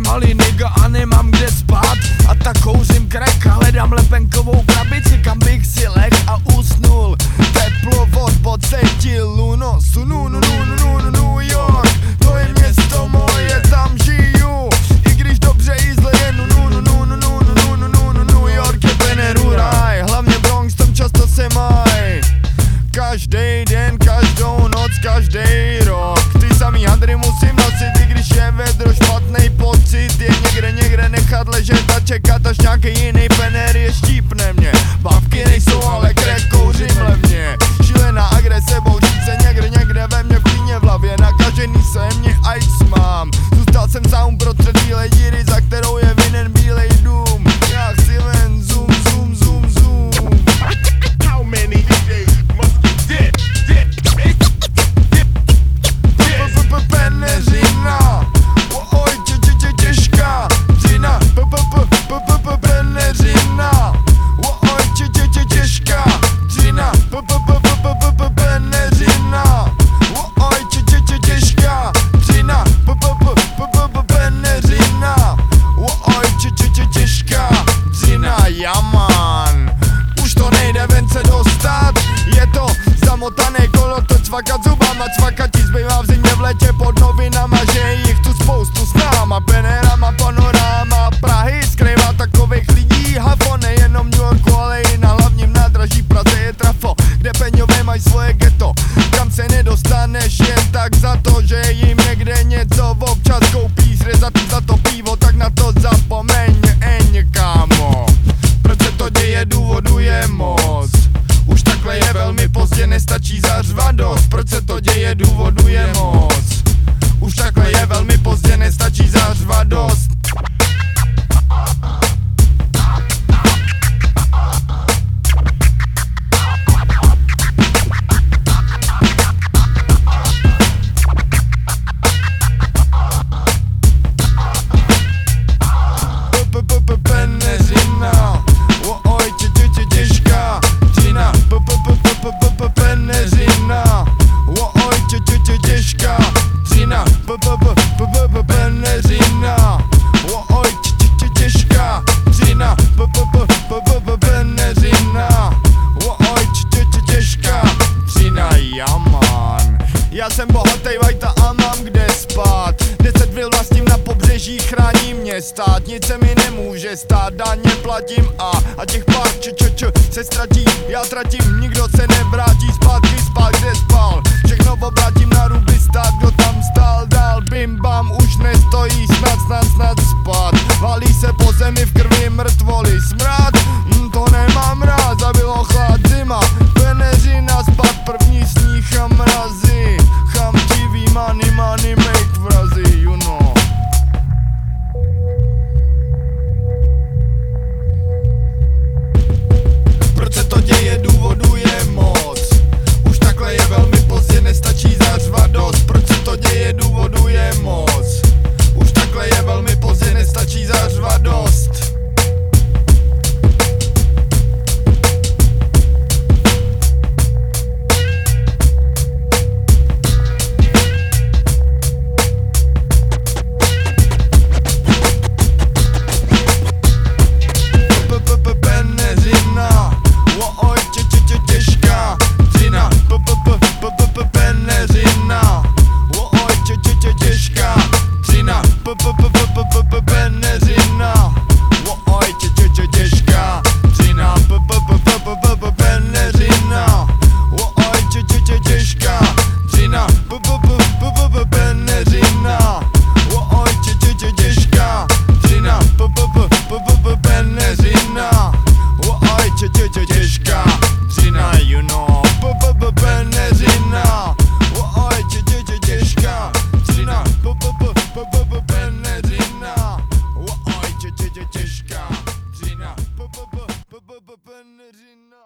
malý nigga a nemám kde spát A tak kouřím krek a hledám lepenkovou krabici Kam bych si leh a usnul Teplo od pocítil no sunu, nu, nu, nu, nu, nu, New York To je město moje, tam žiju I když dobře i zle je nu, nu, nu, nu, nu, nu, nu, nu, nu, nu, New York je Beneru raj Hlavně Bronx, tam často se maj Každý den, každou noc, každý rok nechat ležet a čekat až nějaký jiný pener je štípne mě. Bavky nejsou, ale krek kouřím levně Šílená agrese bouří se někde, někde ve mně v klíně v hlavě. Nakažený se mě ice mám. Zůstal jsem sám prostřed like I dost. Proč se to děje, důvodu je moc. Už takhle je velmi pozdě, nestačí zařvat dost Jaman Já jsem bohatý vajta a mám kde spát. Deset vil vlastním na pobřeží chrání mě stát. Nic se mi nemůže stát, daně platím a A těch pár č, č, č se ztratí. Já tratím, nikdo se nevrátí zpátky spát, kde spal. Všechno obrátím na ruby stát, kdo tam stál Peneřina Oj, těžká Třina Peneřina